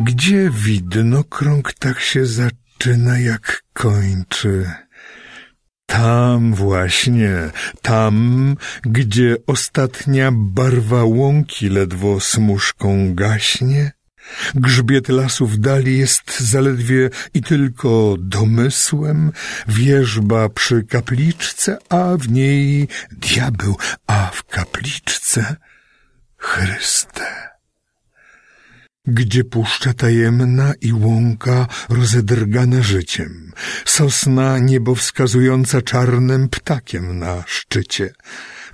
Gdzie widnokrąg tak się zaczyna, jak kończy? Tam właśnie, tam, gdzie ostatnia barwa łąki ledwo smuszką gaśnie, Grzbiet lasu w dali jest zaledwie i tylko domysłem, wierzba przy kapliczce, a w niej diabeł, a w kapliczce Chryste. Gdzie puszcza tajemna i łąka rozedrgana życiem, sosna niebo wskazująca czarnym ptakiem na szczycie,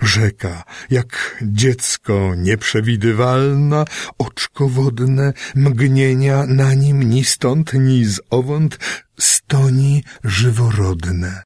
Rzeka, jak dziecko nieprzewidywalna, oczko wodne, mgnienia na nim ni stąd, ni z owąd, stoni żyworodne.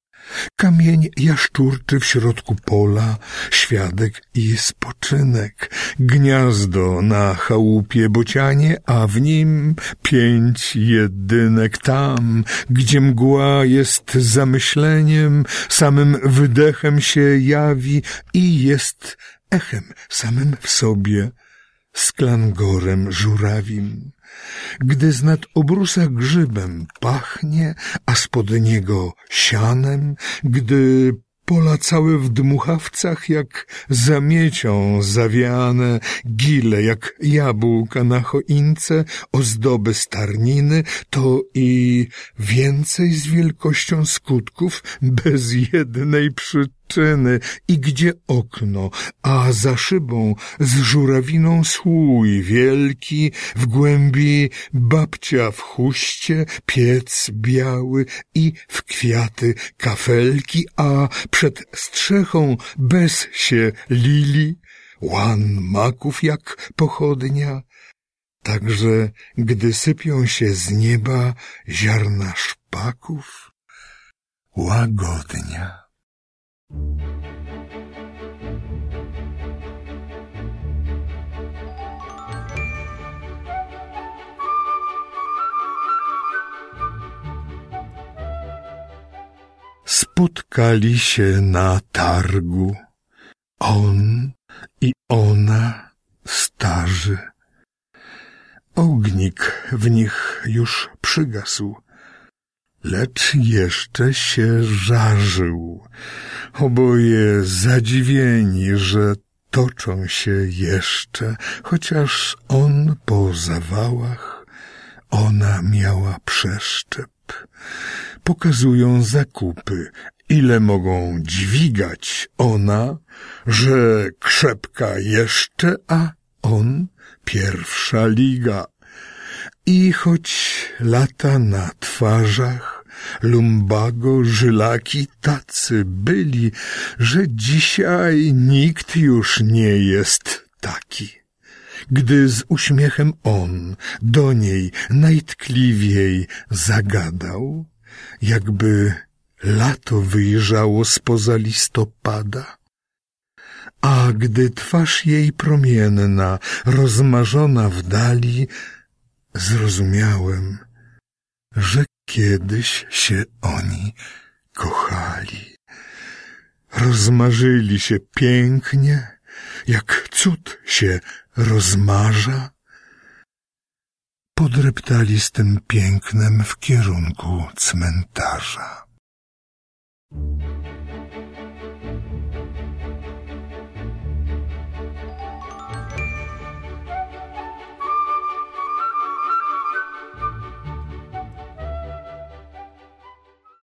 Kamień jaszczurczy w środku pola, świadek i spoczynek, gniazdo na chałupie bocianie, a w nim pięć jedynek tam, gdzie mgła jest zamyśleniem, samym wydechem się jawi i jest echem samym w sobie, sklangorem żurawim gdy z nad obrusa grzybem pachnie, a spod niego sianem, gdy Pola całe w dmuchawcach jak zamiecią zawiane, gile jak jabłka na choince, ozdoby starniny, to i więcej z wielkością skutków bez jednej przyczyny. I gdzie okno, a za szybą z żurawiną słój wielki, w głębi babcia w chuście, piec biały i w kwiaty kafelki, a przed strzechą bez się lili, łan maków jak pochodnia, także gdy sypią się z nieba ziarna szpaków, łagodnia. Spotkali się na targu. On i ona starzy. Ognik w nich już przygasł, lecz jeszcze się żarzył. Oboje zadziwieni, że toczą się jeszcze, chociaż on po zawałach, ona miała przeszczep pokazują zakupy, ile mogą dźwigać ona, że krzepka jeszcze, a on pierwsza liga. I choć lata na twarzach, lumbago, żylaki tacy byli, że dzisiaj nikt już nie jest taki. Gdy z uśmiechem on do niej najtkliwiej zagadał, jakby lato wyjrzało spoza listopada. A gdy twarz jej promienna, rozmarzona w dali, zrozumiałem, że kiedyś się oni kochali. Rozmarzyli się pięknie, jak cud się rozmarza, podreptali z tym pięknem w kierunku cmentarza.